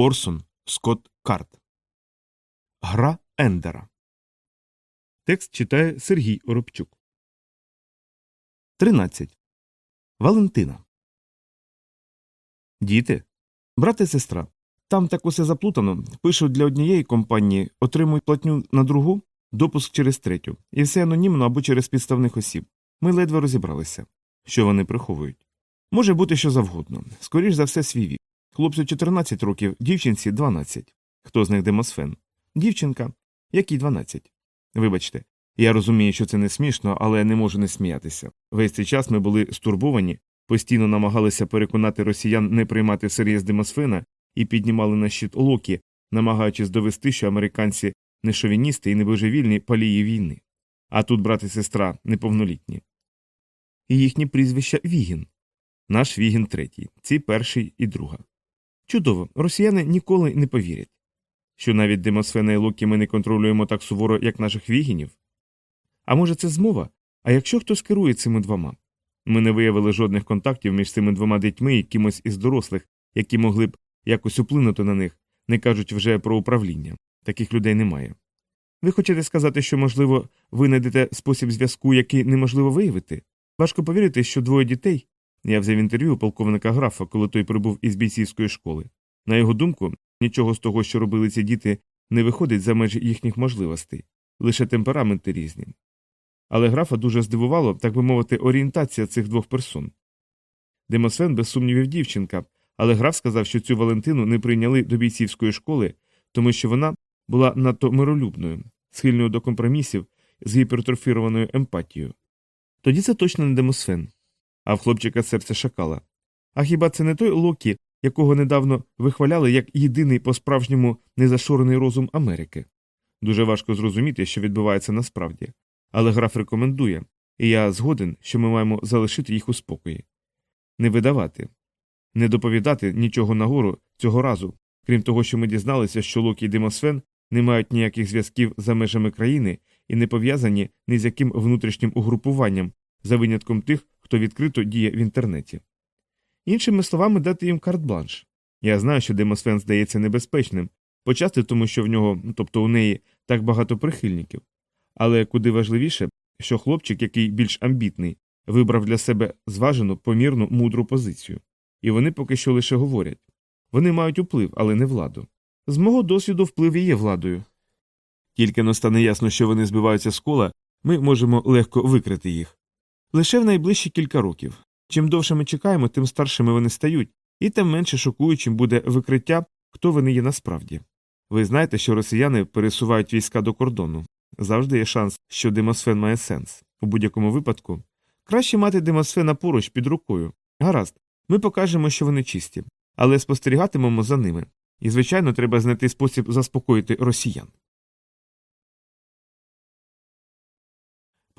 Орсон Скотт Карт. Гра Ендера. Текст читає Сергій Оробчук. 13. Валентина. Діти. Брат і сестра. Там так усе заплутано. Пишуть для однієї компанії, отримують платню на другу, допуск через третю. І все анонімно або через підставних осіб. Ми ледве розібралися. Що вони приховують? Може бути що завгодно. Скоріш за все, свій вік. Хлопцю 14 років, дівчинці 12. Хто з них демосфен? Дівчинка, якій 12. Вибачте, я розумію, що це не смішно, але не можу не сміятися. Весь цей час ми були стурбовані, постійно намагалися переконати росіян не приймати всерйоз демосфена і піднімали на щит локі, намагаючись довести, що американці не шовіністи і не палії війни. А тут брат і сестра неповнолітні. І їхні прізвища Вігін. Наш Вігін третій, ці перший і друга. Чудово, росіяни ніколи не повірять. Що навіть Демосфена і Локі ми не контролюємо так суворо, як наших вігінів? А може, це змова? А якщо хтось керує цими двома? Ми не виявили жодних контактів між цими двома дітьми і кимось із дорослих, які могли б якось уплинути на них, не кажуть вже про управління. Таких людей немає. Ви хочете сказати, що, можливо, ви знайдете спосіб зв'язку, який неможливо виявити? Важко повірити, що двоє дітей. Я взяв інтерв'ю у полковника графа, коли той прибув із бійцівської школи. На його думку, нічого з того, що робили ці діти, не виходить за межі їхніх можливостей, лише темпераменти різні. Але графа дуже здивувало, так би мовити, орієнтація цих двох персон. Демосфен, без сумнівів, дівчинка, але граф сказав, що цю Валентину не прийняли до бійцівської школи, тому що вона була надто миролюбною, схильною до компромісів з гіпертрофірованою емпатією. Тоді це точно не Демосфен, а в хлопчика серце шакала. А хіба це не той Локі, якого недавно вихваляли як єдиний по справжньому незашорений розум Америки? Дуже важко зрозуміти, що відбувається насправді, але граф рекомендує, і я згоден, що ми маємо залишити їх у спокої, не видавати, не доповідати нічого нагору цього разу, крім того, що ми дізналися, що Локі і Демосфен не мають ніяких зв'язків за межами країни і не пов'язані ні з яким внутрішнім угрупуванням, за винятком тих, хто відкрито діє в інтернеті. Іншими словами, дати їм карт-бланш. Я знаю, що Демосфен здається небезпечним, почасти тому, що в нього, тобто у неї, так багато прихильників. Але куди важливіше, що хлопчик, який більш амбітний, вибрав для себе зважену, помірну, мудру позицію. І вони поки що лише говорять вони мають вплив, але не владу. З мого досвіду вплив є владою. Тільки но стане ясно, що вони збиваються з кола, ми можемо легко викрити їх. Лише в найближчі кілька років. Чим довше ми чекаємо, тим старшими вони стають, і тим менше шокуючим буде викриття, хто вони є насправді. Ви знаєте, що росіяни пересувають війська до кордону. Завжди є шанс, що демосфен має сенс. У будь-якому випадку краще мати демосфена поруч під рукою. Гаразд, ми покажемо, що вони чисті, але спостерігатимемо за ними. І, звичайно, треба знайти спосіб заспокоїти росіян.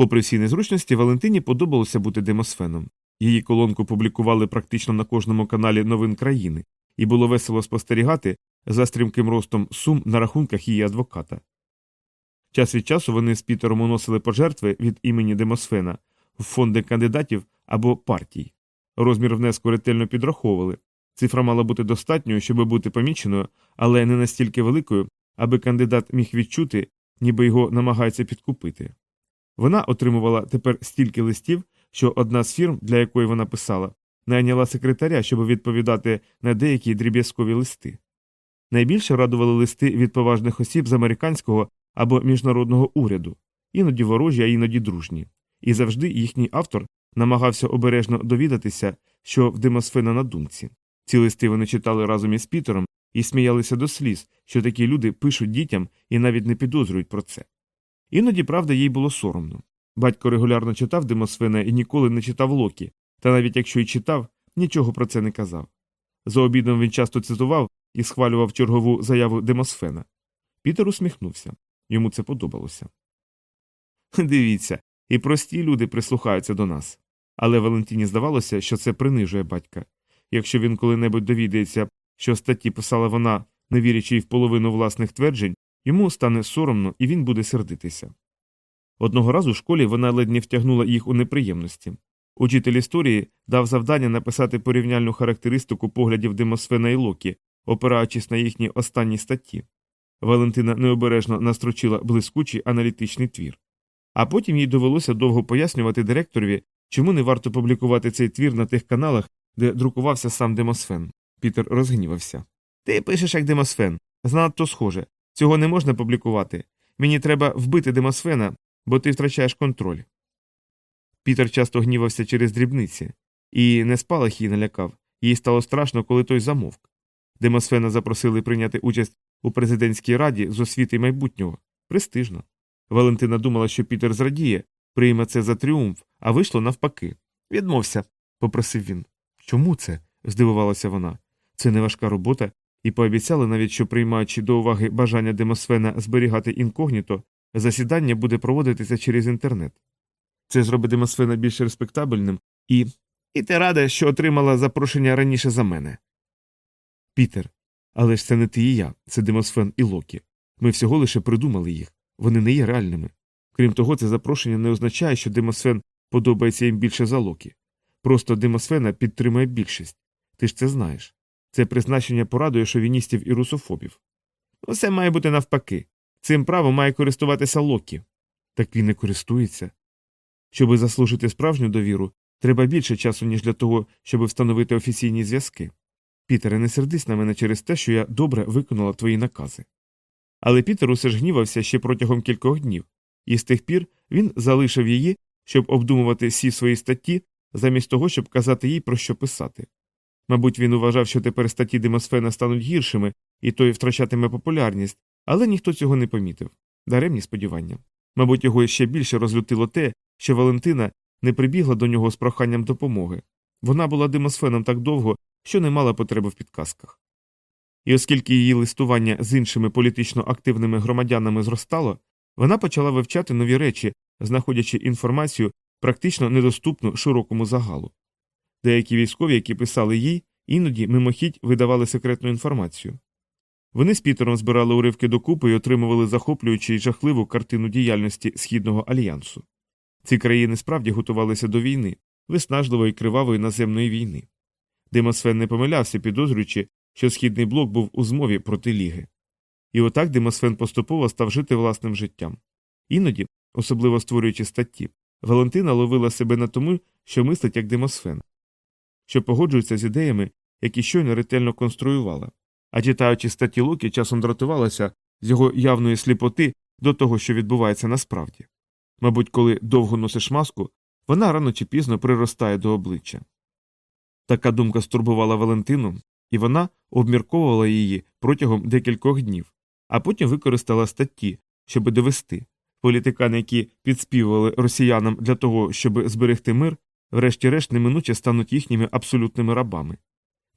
Попри всі незручності, Валентині подобалося бути демосфеном. Її колонку публікували практично на кожному каналі новин країни, і було весело спостерігати за стрімким ростом сум на рахунках її адвоката. Час від часу вони з Пітером уносили пожертви від імені Демосфена в фонди кандидатів або партій. Розмір внеску ретельно підраховували. Цифра мала бути достатньою, щоб бути поміченою, але не настільки великою, аби кандидат міг відчути, ніби його намагаються підкупити. Вона отримувала тепер стільки листів, що одна з фірм, для якої вона писала, найняла секретаря, щоб відповідати на деякі дріб'язкові листи. Найбільше радували листи від поважних осіб з американського або міжнародного уряду, іноді ворожі, а іноді дружні, і завжди їхній автор намагався обережно довідатися, що в Демосфена на думці. Ці листи вони читали разом із Пітером і сміялися до сліз, що такі люди пишуть дітям і навіть не підозрюють про це. Іноді, правда, їй було соромно. Батько регулярно читав Демосфена і ніколи не читав Локі, та навіть якщо й читав, нічого про це не казав. За обідом він часто цитував і схвалював чергову заяву Демосфена. Пітер усміхнувся йому це подобалося. Дивіться, і прості люди прислухаються до нас. Але Валентині здавалося, що це принижує батька. Якщо він коли-небудь довідається, що статті писала вона, не вірячи й в половину власних тверджень, йому стане соромно і він буде сердитися. Одного разу в школі вона ледь не втягнула їх у неприємності. Учитель історії дав завдання написати порівняльну характеристику поглядів Демосфена і Локі, опираючись на їхні останні статті. Валентина необережно настрочила блискучий аналітичний твір. А потім їй довелося довго пояснювати директорові, чому не варто публікувати цей твір на тих каналах, де друкувався сам Демосфен. Пітер розгнівався. Ти пишеш як Демосфен. Занадто схоже. Цього не можна публікувати. Мені треба вбити Демосфена, бо ти втрачаєш контроль. Пітер часто гнівався через дрібниці, і не спалах її налякав, їй стало страшно, коли той замовк. Демосфена запросили прийняти участь у президентській раді з освіти майбутнього. Престижно. Валентина думала, що Пітер зрадіє, прийме це за тріумф, а вийшло навпаки. Відмовся, попросив він. Чому це? здивувалася вона. Це не важка робота, і пообіцяли навіть, що приймаючи до уваги бажання Демосфена зберігати інкогніто, засідання буде проводитися через інтернет. Це зробить Демосфена більш респектабельним і. І ти рада, що отримала запрошення раніше за мене. Пітер. Але ж це не ти і я, це Демосфен і Локі. Ми всього лише придумали їх. Вони не є реальними. Крім того, це запрошення не означає, що Демосфен подобається їм більше за Локі. Просто Демосфена підтримує більшість. Ти ж це знаєш. Це призначення порадує шовіністів і русофобів. Усе має бути навпаки. Цим правом має користуватися Локі. Так він не користується. Щоби заслужити справжню довіру, треба більше часу, ніж для того, щоб встановити офіційні зв'язки. Пітере, не сердись на мене через те, що я добре виконала твої накази. Але Пітер усе ж гнівався ще протягом кількох днів, і з тих пір він залишив її, щоб обдумувати всі свої статті, замість того, щоб казати їй про що писати. Мабуть, він вважав, що тепер статті Демосфена стануть гіршими, і той втрачатиме популярність, але ніхто цього не помітив. Даремні сподівання. Мабуть, його ще більше розлютило те, що Валентина не прибігла до нього з проханням допомоги. Вона була Демосфеном так довго, що не мала потреби в підказках. І оскільки її листування з іншими політично активними громадянами зростало, вона почала вивчати нові речі, знаходячи інформацію практично недоступну широкому загалу. Деякі військові, які писали їй, іноді мимохідь видавали секретну інформацію. Вони з Пітером збирали уривки докупи і отримували захоплюючу й жахливу картину діяльності Східного альянсу. Ці країни справді готувалися до війни, виснажливої кривавої наземної війни. Демосфен не помилявся, підозрюючи, що східний блок був у змові проти ліги. І отак Демосфен поступово став жити власним життям. Іноді, особливо створюючи статті, Валентина ловила себе на тому, що мислить як Демосфен, що погоджується з ідеями, які щойно ретельно конструювала, а читаючи статті Локі, часом дратувалася з його явної сліпоти до того, що відбувається насправді. Мабуть, коли довго носиш маску, вона рано чи пізно приростає до обличчя. Така думка стурбувала Валентину, і вона обмірковувала її протягом декількох днів, а потім використала статті, щоб довести політикани, які підспівували росіянам для того, щоб зберегти мир, врешті-решт неминуче стануть їхніми абсолютними рабами.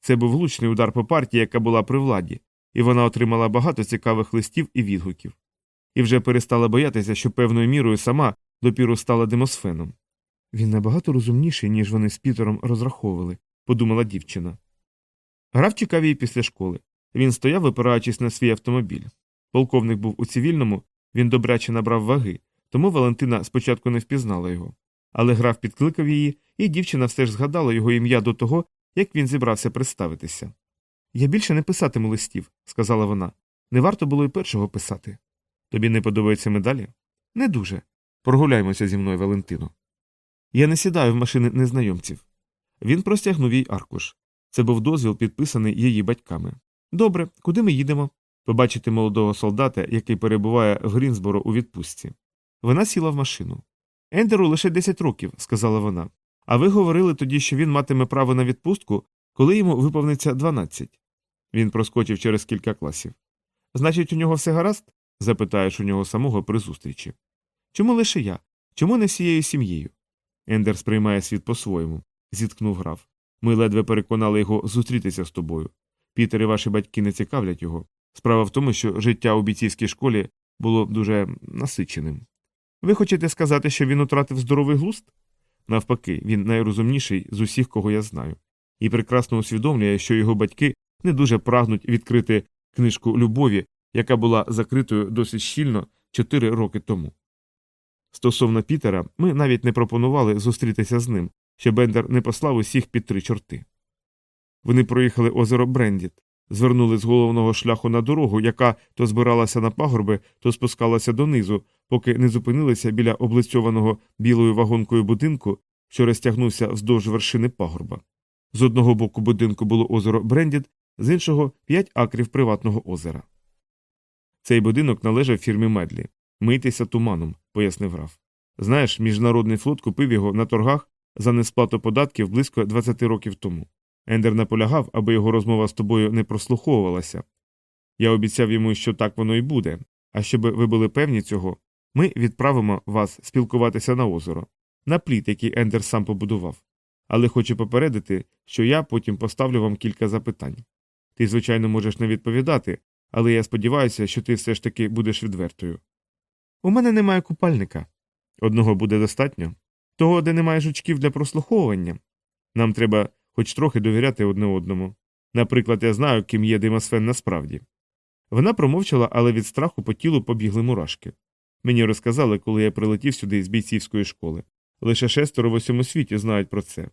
Це був влучний удар по партії, яка була при владі, і вона отримала багато цікавих листів і відгуків. І вже перестала боятися, що певною мірою сама допіру стала демосфеном. Він набагато розумніший, ніж вони з Пітером розраховували, подумала дівчина. Граф чекав її після школи. Він стояв, випираючись на свій автомобіль. Полковник був у цивільному, він добряче набрав ваги, тому Валентина спочатку не впізнала його. Але граф підкликав її, і дівчина все ж згадала його ім'я до того, як він зібрався представитися. Я більше не писатиму листів, сказала вона. Не варто було й першого писати. Тобі не подобаються медалі? Не дуже. Прогуляймося зі мною, Валентино. Я не сідаю в машини незнайомців. Він простягнув їй аркуш. Це був дозвіл, підписаний її батьками. Добре, куди ми їдемо? Побачити молодого солдата, який перебуває в Грінсборо у відпустці. Вона сіла в машину. Ендеру лише 10 років, сказала вона. А ви говорили тоді, що він матиме право на відпустку, коли йому виповниться 12. Він проскочив через кілька класів. Значить, у нього все гаразд? запитаєш у нього самого при зустрічі. Чому лише я? Чому не всією сім'єю? Ендер сприймає світ по-своєму, зіткнув граф. Ми ледве переконали його зустрітися з тобою. Пітер і ваші батьки не цікавлять його. Справа в тому, що життя у бійцівській школі було дуже насиченим. Ви хочете сказати, що він втратив здоровий глузд? Навпаки, він найрозумніший з усіх, кого я знаю, і прекрасно усвідомлює, що його батьки не дуже прагнуть відкрити книжку любові, яка була закритою досить щільно чотири роки тому. Стосовно Пітера, ми навіть не пропонували зустрітися з ним, щоб Бендер не послав усіх під три чорти. Вони проїхали озеро Брендіт, звернули з головного шляху на дорогу, яка то збиралася на пагорби, то спускалася донизу, поки не зупинилися біля облицьованого білою вагонкою будинку, що розтягнувся вздовж вершини пагорба. З одного боку будинку було озеро Брендід, з іншого п'ять акрів приватного озера. Цей будинок належав фірмі Медлі. Мийтеся туманом, пояснив граф. Знаєш, міжнародний флот купив його на торгах за несплату податків близько 20 років тому. Ендер наполягав, аби його розмова з тобою не прослуховувалася. Я обіцяв йому, що так воно і буде, а щоб ви були певні цього, ми відправимо вас спілкуватися на озеро, на пліт, який Ендер сам побудував. Але хочу попередити, що я потім поставлю вам кілька запитань. Ти, звичайно, можеш не відповідати, але я сподіваюся, що ти все ж таки будеш відвертою. У мене немає купальника. Одного буде достатньо. Того, де немає жучків для прослуховування. Нам треба хоч трохи довіряти одне одному. Наприклад, я знаю, ким є Димасфен насправді. Вона промовчала, але від страху по тілу побігли мурашки. Мені розказали, коли я прилетів сюди з бійцівської школи. Лише шестеро в усьому світі знають про це.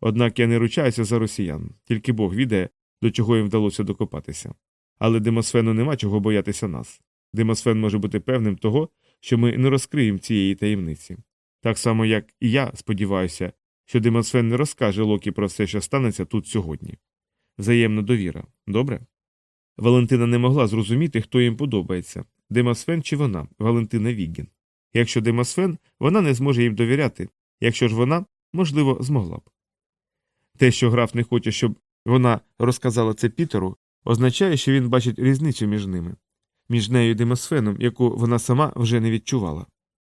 Однак я не ручаюся за росіян, тільки Бог відає, до чого їм вдалося докопатися. Але Демосфену нема чого боятися нас. Демосфен може бути певним того, що ми не розкриємо цієї таємниці. Так само, як і я сподіваюся, що Демосфен не розкаже Локі про все, що станеться тут сьогодні. Взаємна довіра. Добре? Валентина не могла зрозуміти, хто їм подобається Демосфен чи вона, Валентина Вігін. Якщо Демосфен, вона не зможе їм довіряти, якщо ж вона, можливо, змогла б. Те, що граф не хоче, щоб вона розказала це Пітеру, означає, що він бачить різницю між ними, між нею і Демосфеном, яку вона сама вже не відчувала.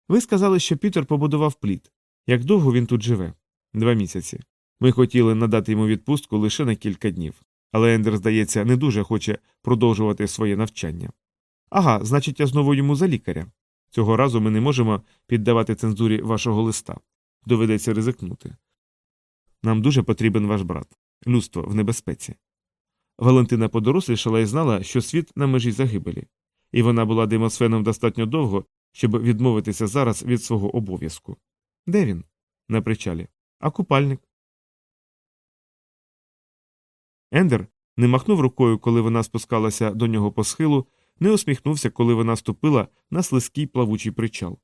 Ви сказали, що Пітер побудував плід. Як довго він тут живе? Два місяці. Ми хотіли надати йому відпустку лише на кілька днів, але Ендер, здається, не дуже хоче продовжувати своє навчання. Ага, значить, я знову йому за лікаря. Цього разу ми не можемо піддавати цензурі вашого листа. Доведеться ризикнути. Нам дуже потрібен ваш брат. Людство в небезпеці. Валентина подорослішала і знала, що світ на межі загибелі, і вона була демосфеном достатньо довго, щоб відмовитися зараз від свого обов'язку. Де він? На причалі. А купальник? Ендер не махнув рукою, коли вона спускалася до нього по схилу, не усміхнувся, коли вона ступила на слизький плавучий причал.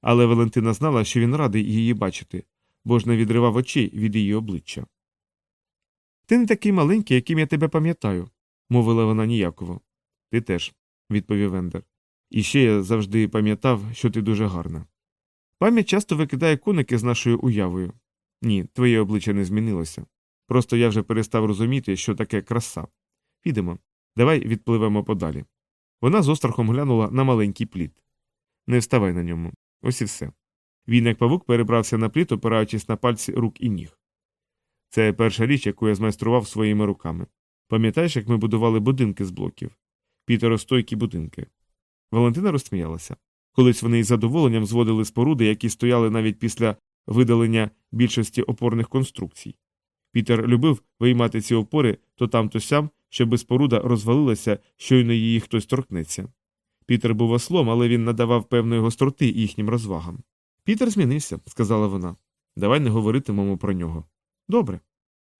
Але Валентина знала, що він радий її бачити, бо ж не відривав очей від її обличчя. Ти не такий маленький, яким я тебе пам'ятаю, мовила вона ніяково. Ти теж, відповів Ендер. І ще я завжди пам'ятав, що ти дуже гарна. Пам'ять часто викидає коники з нашою уявою. Ні, твоє обличчя не змінилося. Просто я вже перестав розуміти, що таке краса. Підемо, давай відпливемо подалі. Вона з острахом глянула на маленький плід. Не вставай на ньому. Ось і все. Він, як павук, перебрався на плід, опираючись на пальці рук і ніг. Це перша річ, яку я змайстрував своїми руками. Пам'ятаєш, як ми будували будинки з блоків? Пітеростойкі будинки. Валентина розсміялася. Колись вони із задоволенням зводили споруди, які стояли навіть після видалення більшості опорних конструкцій. Пітер любив виймати ці опори то там, то сям, щоби споруда розвалилася, щойно її хтось торкнеться. Пітер був ослом, але він надавав певної гостроти їхнім розвагам. Пітер змінився, сказала вона. Давай не говоритимемо про нього. Добре.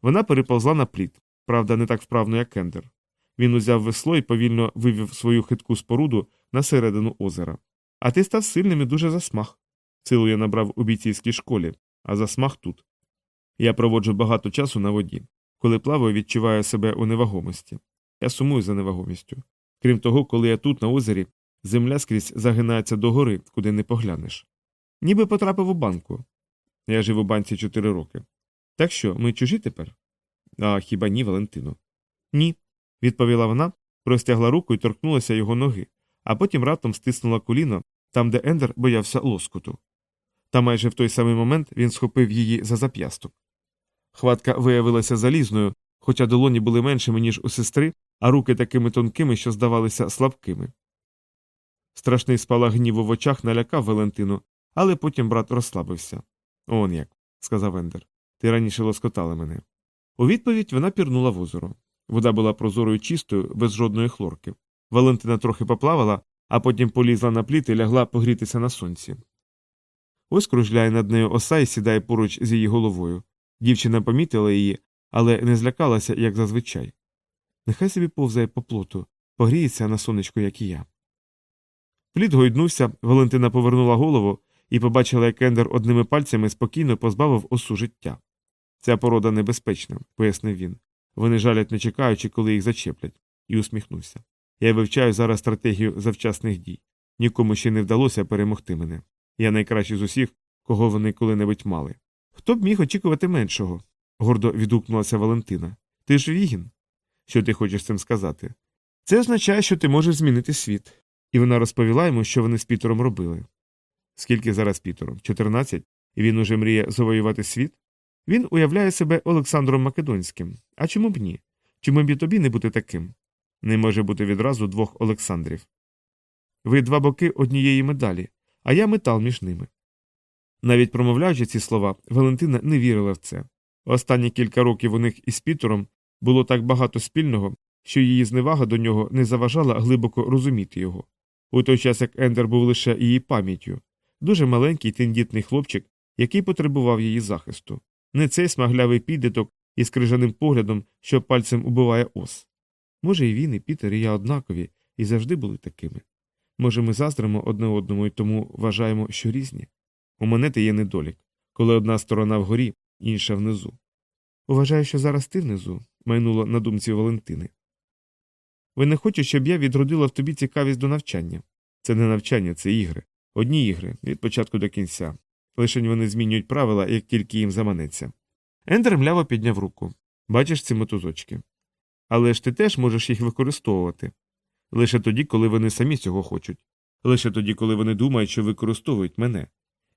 Вона переповзла на плід, правда, не так вправно, як Кендер. Він узяв весло і повільно вивів свою хитку споруду на середину озера. А ти став сильним і дуже засмах. Силу я набрав у бійцівській школі, а засмах тут. Я проводжу багато часу на воді. Коли плаваю, відчуваю себе у невагомості. Я сумую за невагомістю. Крім того, коли я тут, на озері, земля скрізь загинається догори, куди не поглянеш. Ніби потрапив у банку. Я жив у банці чотири роки. Так що, ми чужі тепер? А хіба ні, Валентино? Ні, відповіла вона, простягла руку і торкнулася його ноги, а потім раптом стиснула коліно там, де Ендер боявся лоскоту. Та майже в той самий момент він схопив її за зап'ясток. Хватка виявилася залізною, хоча долоні були меншими, ніж у сестри, а руки такими тонкими, що здавалися слабкими. Страшний спалах гніву в очах налякав Валентину, але потім брат розслабився. Он як, сказав Ендер. Ти раніше лоскотала мене. У відповідь вона пірнула в озеро. Вода була прозорою чистою, без жодної хлорки. Валентина трохи поплавала, а потім полізла на пліт і лягла погрітися на сонці. Ось кружляє над нею оса і сідає поруч з її головою. Дівчина помітила її, але не злякалася, як зазвичай. Нехай собі повзає по плоту, погріється на сонечко, як і я. Плід гойднувся, Валентина повернула голову і побачила, як Ендер одними пальцями спокійно позбавив осу життя. Ця порода небезпечна, пояснив він. Вони жалять, не чекаючи, коли їх зачеплять, і усміхнувся. Я вивчаю зараз стратегію завчасних дій. Нікому ще не вдалося перемогти мене. Я найкращий з усіх, кого вони коли-небудь мали. Хто б міг очікувати меншого? гордо відгукнулася Валентина. Ти ж Вігін? Що ти хочеш цим сказати? Це означає, що ти можеш змінити світ. І вона розповіла йому, що вони з Пітером робили. Скільки зараз Пітером? 14? І він уже мріє завоювати світ? Він уявляє себе Олександром Македонським. А чому б ні? Чому б і тобі не бути таким? Не може бути відразу двох Олександрів. Ви два боки однієї медалі, а я метал між ними. Навіть промовляючи ці слова, Валентина не вірила в це. Останні кілька років у них із Пітером було так багато спільного, що її зневага до нього не заважала глибоко розуміти його. У той час як Ендер був лише її пам'яттю, дуже маленький тендітний хлопчик, який потребував її захисту, не цей смаглявий підліток із крижаним поглядом, що пальцем убиває ос. Може, і він, і Пітер, і я однакові, і завжди були такими. Може, ми заздримо одне одному і тому вважаємо, що різні. У монети є недолік, коли одна сторона вгорі, інша внизу. Вважаю, що зараз ти внизу, майнуло на думці Валентини. Ви не хочете, щоб я відродила в тобі цікавість до навчання. Це не навчання, це ігри. Одні ігри від початку до кінця. Лишень вони змінюють правила, як тільки їм заманеться. Ендер мляво підняв руку. Бачиш ці мотузочки. Але ж ти теж можеш їх використовувати. Лише тоді, коли вони самі цього хочуть. Лише тоді, коли вони думають, що використовують мене.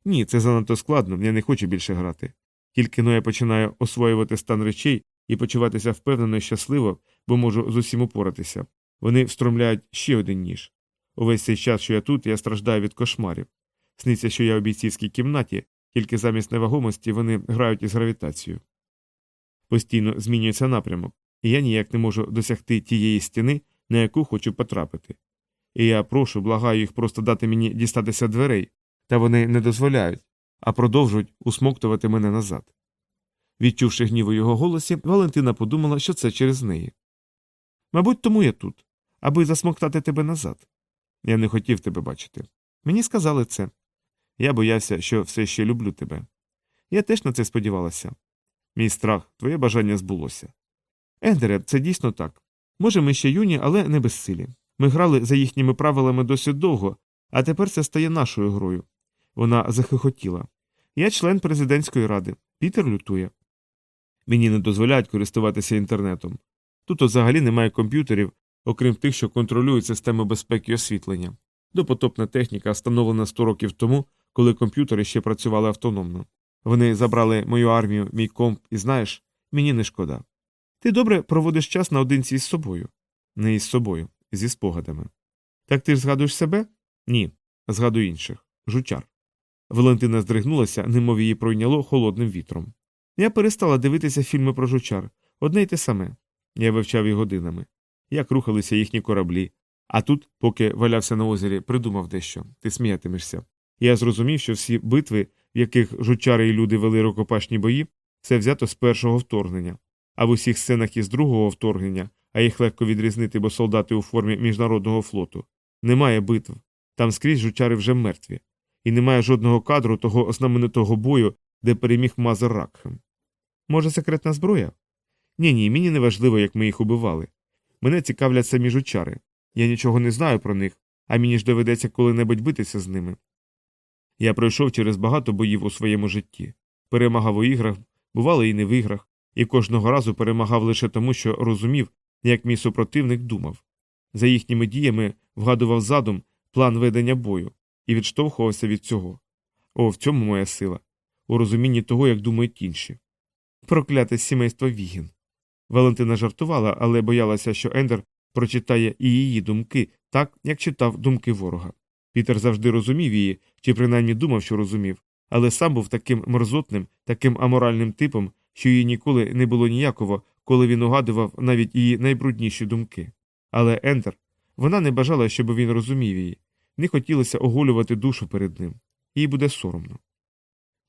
Ні, це занадто складно, я не хочу більше грати. Тільки но я починаю освоювати стан речей і почуватися впевнено і щасливо, бо можу з усім упоратися. Вони встромляють ще один ніж. Увесь цей час, що я тут, я страждаю від кошмарів. Сниться, що я у бійцівській кімнаті, тільки замість невагомості вони грають із гравітацією. Постійно змінюється напрямок, і я ніяк не можу досягти тієї стіни, на яку хочу потрапити. І я прошу, благаю їх просто дати мені дістатися дверей, та вони не дозволяють, а продовжують усмоктувати мене назад. Відчувши гнів у його голосі, Валентина подумала, що це через неї. Мабуть, тому я тут, аби засмоктати тебе назад. Я не хотів тебе бачити. Мені сказали це. Я боявся, що все ще люблю тебе. Я теж на це сподівалася. Мій страх, твоє бажання збулося. Ендере, це дійсно так. Може, ми ще юні, але не безсилі. Ми грали за їхніми правилами досить довго, а тепер це стає нашою грою. Вона захихотіла. Я член президентської ради. Пітер лютує. Мені не дозволяють користуватися інтернетом. Тут взагалі немає комп'ютерів, окрім тих, що контролюють систему безпеки і освітлення. Допотопна техніка встановлена 100 років тому, коли комп'ютери ще працювали автономно. Вони забрали мою армію, мій комп, і знаєш, мені не шкода. Ти добре проводиш час наодинці із собою. Не із собою, зі спогадами. Так ти ж згадуєш себе? Ні. Згадую інших. Жучар. Валентина здригнулася, немов її пройняло холодним вітром. Я перестала дивитися фільми про жучар, одне й те саме. Я вивчав їх годинами, як рухалися їхні кораблі. А тут, поки валявся на озері, придумав дещо. Ти сміятимешся. Я зрозумів, що всі битви, в яких жучари і люди вели рукопашні бої, це взято з першого вторгнення. А в усіх сценах із другого вторгнення, а їх легко відрізнити, бо солдати у формі міжнародного флоту. Немає битв. Там скрізь жучари вже мертві. І немає жодного кадру того знаменитого бою, де переміг Мазер Ракхем. Може, секретна зброя? Ні, ні, мені не важливо, як ми їх убивали. Мене цікавлять самі жучари. Я нічого не знаю про них, а мені ж доведеться коли-небудь битися з ними. Я пройшов через багато боїв у своєму житті, перемагав у іграх, бувало і не в іграх, і кожного разу перемагав лише тому, що розумів, як мій супротивник думав. За їхніми діями вгадував задум план ведення бою і відштовхувався від цього. О, в цьому моя сила, у розумінні того, як думають інші. Прокляте сімейство Вігін. Валентина жартувала, але боялася, що Ендер прочитає і її думки так, як читав думки ворога. Пітер завжди розумів її, чи принаймні думав, що розумів, але сам був таким мерзотним, таким аморальним типом, що їй ніколи не було ніяково, коли він угадував навіть її найбрудніші думки. Але Ендер вона не бажала, щоб він розумів її, не хотілося оголювати душу перед ним. Їй буде соромно.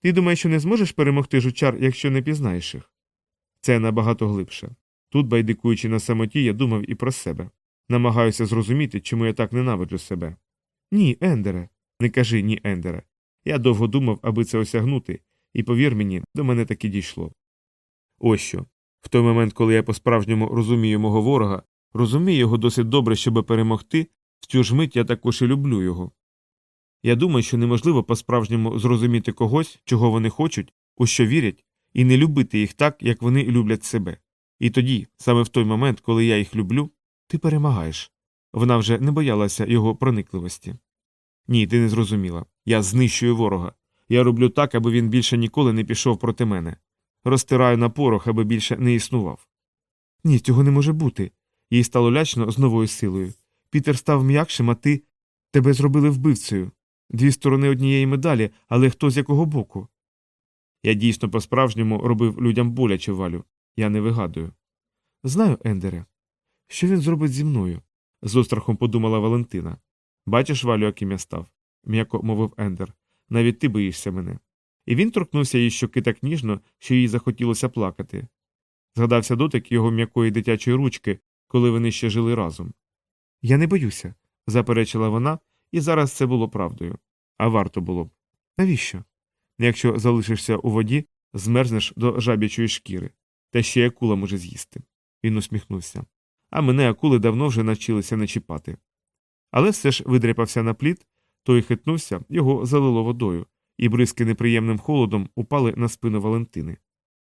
Ти думаєш, що не зможеш перемогти жучар, якщо не пізнаєш їх? Це набагато глибше. Тут, байдикуючи на самоті, я думав і про себе. Намагаюся зрозуміти, чому я так ненавиджу себе. Ні, Ендере, не кажи ні, Ендере. Я довго думав, аби це осягнути, і повір мені, до мене таки дійшло. Ось що. В той момент, коли я по-справжньому розумію мого ворога, розумію його досить добре, щоб перемогти, в цю ж мить я також і люблю його. Я думаю, що неможливо по-справжньому зрозуміти когось, чого вони хочуть, у що вірять, і не любити їх так, як вони люблять себе. І тоді, саме в той момент, коли я їх люблю, ти перемагаєш. Вона вже не боялася його проникливості. Ні, ти не зрозуміла. Я знищую ворога. Я роблю так, аби він більше ніколи не пішов проти мене. Розтираю на порох, аби більше не існував. Ні, цього не може бути. Їй стало лячно з новою силою. Пітер став м'якшим, а ти тебе зробили вбивцею. Дві сторони однієї медалі, але хто з якого боку? Я дійсно по-справжньому робив людям боляче валю. Я не вигадую. Знаю, Ендере. Що він зробить зі мною? з острахом подумала Валентина. Бачиш, Валю, яким я став, м'яко мовив Ендер. Навіть ти боїшся мене. І він торкнувся її щоки так ніжно, що їй захотілося плакати. Згадався дотик його м'якої дитячої ручки, коли вони ще жили разом. Я не боюся, заперечила вона, і зараз це було правдою. А варто було б. Навіщо? Якщо залишишся у воді, змерзнеш до жабячої шкіри, та ще й акула може з'їсти. Він усміхнувся. А мене акули давно вже навчилися не чіпати. Але все ж видряпався на плід, той хитнувся, його залило водою, і бризки неприємним холодом упали на спину Валентини.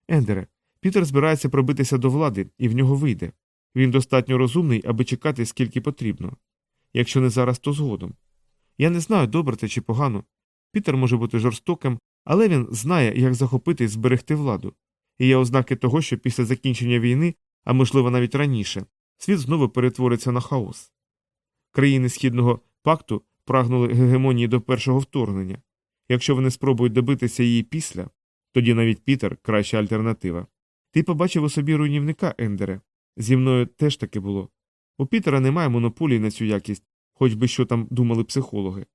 Ендере, Пітер збирається пробитися до влади, і в нього вийде. Він достатньо розумний, аби чекати, скільки потрібно. Якщо не зараз, то згодом. Я не знаю, добре це чи погано. Пітер може бути жорстоким, але він знає, як захопити і зберегти владу. І є ознаки того, що після закінчення війни, а можливо навіть раніше, світ знову перетвориться на хаос. Країни Східного пакту прагнули гегемонії до першого вторгнення. Якщо вони спробують добитися її після, тоді навіть Пітер краща альтернатива. Ти побачив у собі руйнівника, Ендере. Зі мною теж таки було. У Пітера немає монополії на цю якість, хоч би що там думали психологи.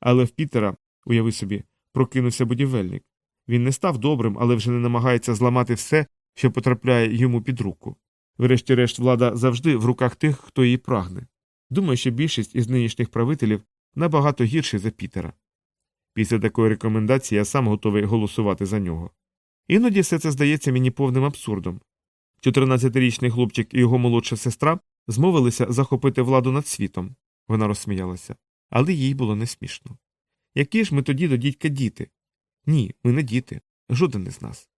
Але в Пітера, уяви собі, прокинувся будівельник. Він не став добрим, але вже не намагається зламати все, що потрапляє йому під руку. Врешті-решт, влада завжди в руках тих, хто її прагне. Думаю, що більшість із нинішніх правителів набагато гірші за Пітера. Після такої рекомендації я сам готовий голосувати за нього. Іноді все це здається мені повним абсурдом. 14-річний хлопчик і його молодша сестра змовилися захопити владу над світом. Вона розсміялася, але їй було не смішно. Які ж ми тоді до дідька діти? Ні, ми не діти, жоден із нас.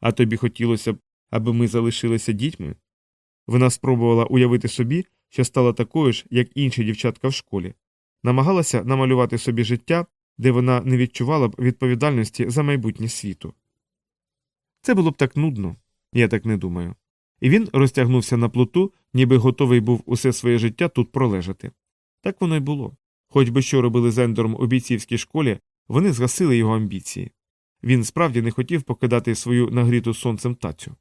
А тобі хотілося б, аби ми залишилися дітьми? Вона спробувала уявити собі, що стала такою ж, як інші дівчатка в школі, намагалася намалювати собі життя, де вона не відчувала б відповідальності за майбутнє світу. Це було б так нудно, я так не думаю. І він розтягнувся на плоту, ніби готовий був усе своє життя тут пролежати. Так воно й було. Хоч би що робили з Ендором у бійцівській школі, вони згасили його амбіції. Він справді не хотів покидати свою нагріту сонцем тацю.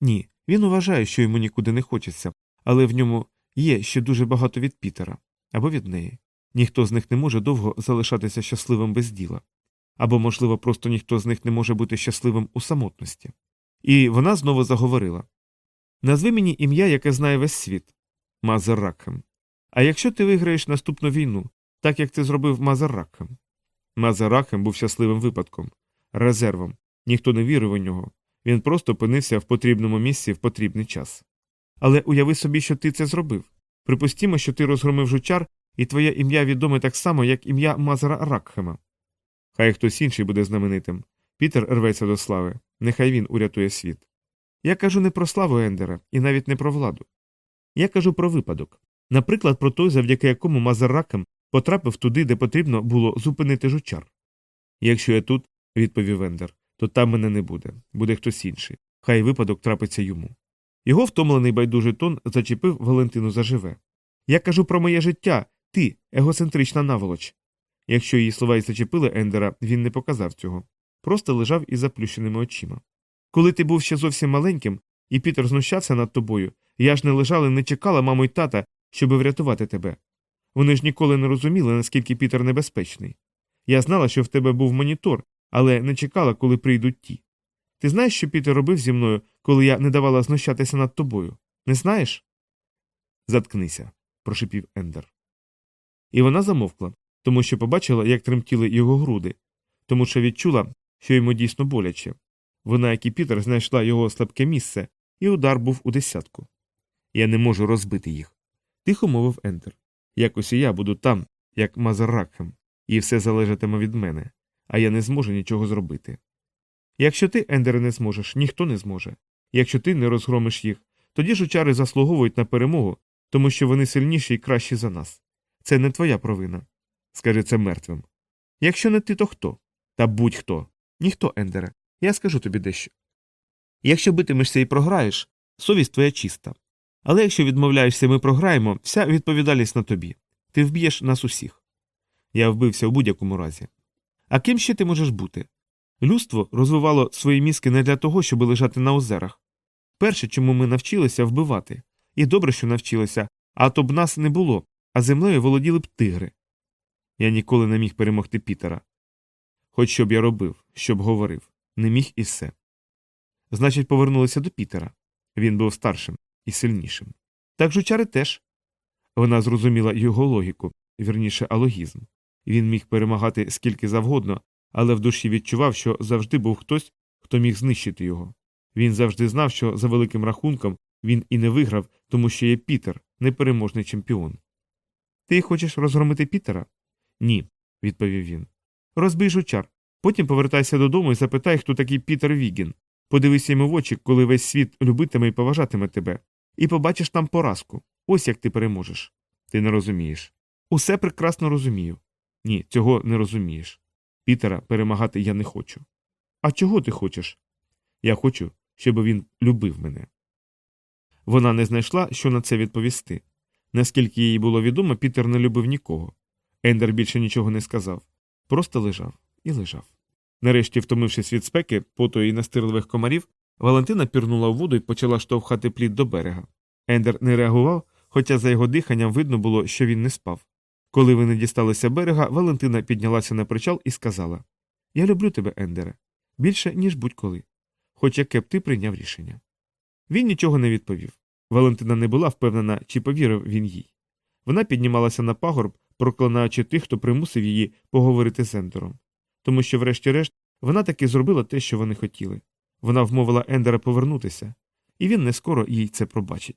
Ні, він вважає, що йому нікуди не хочеться, але в ньому є ще дуже багато від Пітера або від неї. Ніхто з них не може довго залишатися щасливим без діла. Або, можливо, просто ніхто з них не може бути щасливим у самотності. І вона знову заговорила Назви мені ім'я, яке знає весь світ Мазер Ракхем. А якщо ти виграєш наступну війну, так як це зробив Мазер Ракхем? Мазер Ракхем був щасливим випадком, резервом. Ніхто не вірив у нього. Він просто опинився в потрібному місці в потрібний час. Але уяви собі, що ти це зробив. Припустімо, що ти розгромив жучар, і твоє ім'я відоме так само, як ім'я Мазера Ракхема. Хай хтось інший буде знаменитим. Пітер рветься до слави, нехай він урятує світ. Я кажу не про славу Ендера і навіть не про владу. Я кажу про випадок. Наприклад, про той, завдяки якому Мазер Ракхем потрапив туди, де потрібно було зупинити жучар. Якщо я тут, відповів Ендер, то там мене не буде, буде хтось інший. Хай випадок трапиться йому. Його втомлений байдужий тон зачепив Валентину заживе. Я кажу про моє життя, ти, егоцентрична наволоч. Якщо її слова й зачепили Ендера, він не показав цього, просто лежав із заплющеними очима. Коли ти був ще зовсім маленьким, і Пітер знущався над тобою, я ж не лежала і не чекала маму й тата, щоб врятувати тебе. Вони ж ніколи не розуміли, наскільки Пітер небезпечний. Я знала, що в тебе був монітор, але не чекала, коли прийдуть ті. Ти знаєш, що Пітер робив зі мною, коли я не давала знущатися над тобою? Не знаєш? Заткнися, прошипів Ендер. І вона замовкла, тому що побачила, як тремтіли його груди, тому що відчула, що йому дійсно боляче. Вона, як і Пітер, знайшла його слабке місце, і удар був у десятку. Я не можу розбити їх. Тихо мовив Ендер. Якось і я буду там, як Мазар Ракхем, і все залежатиме від мене, а я не зможу нічого зробити. Якщо ти, Ендере, не зможеш, ніхто не зможе. Якщо ти не розгромиш їх, тоді жучари заслуговують на перемогу, тому що вони сильніші і кращі за нас. Це не твоя провина. Скажи це мертвим. Якщо не ти, то хто? Та будь-хто. Ніхто, Ендере. Я скажу тобі дещо. Якщо битимешся і програєш, совість твоя чиста. Але якщо відмовляєшся, ми програємо, вся відповідальність на тобі. Ти вб'єш нас усіх. Я вбився у будь-якому разі. А ким ще ти можеш бути? Людство розвивало свої мізки не для того, щоб лежати на озерах. Перше, чому ми навчилися вбивати. І добре, що навчилися, а то б нас не було, а землею володіли б тигри. Я ніколи не міг перемогти Пітера. Хоч що б я робив, що б говорив, не міг і все. Значить, повернулися до Пітера. Він був старшим і сильнішим. Так жучари теж. Вона зрозуміла його логіку, вірніше алогізм. Він міг перемагати скільки завгодно, але в душі відчував, що завжди був хтось, хто міг знищити його. Він завжди знав, що за великим рахунком він і не виграв, тому що є Пітер, непереможний чемпіон. Ти хочеш розгромити Пітера? Ні, відповів він. Розбий жучар. Потім повертайся додому і запитай, хто такий Пітер Вігін. Подивися йому в очі, коли весь світ любитиме і поважатиме тебе, і побачиш там поразку. Ось як ти переможеш. Ти не розумієш. Усе прекрасно розумію. Ні, цього не розумієш. Пітера перемагати я не хочу. А чого ти хочеш? Я хочу, щоб він любив мене. Вона не знайшла, що на це відповісти. Наскільки їй було відомо, Пітер не любив нікого. Ендер більше нічого не сказав, просто лежав і лежав. Нарешті, втомившись від спеки, поту і настирливих комарів, Валентина пірнула в воду і почала штовхати плід до берега. Ендер не реагував, хоча за його диханням видно було, що він не спав. Коли вони дісталися берега, Валентина піднялася на причал і сказала Я люблю тебе, Ендере, більше, ніж будь-коли. Хоч яке б ти прийняв рішення. Він нічого не відповів. Валентина не була впевнена, чи повірив він їй. Вона піднімалася на пагорб, проклинаючи тих, хто примусив її поговорити з Ендером. Тому що, врешті-решт, вона таки зробила те, що вони хотіли. Вона вмовила Ендера повернутися, і він не скоро їй це пробачить.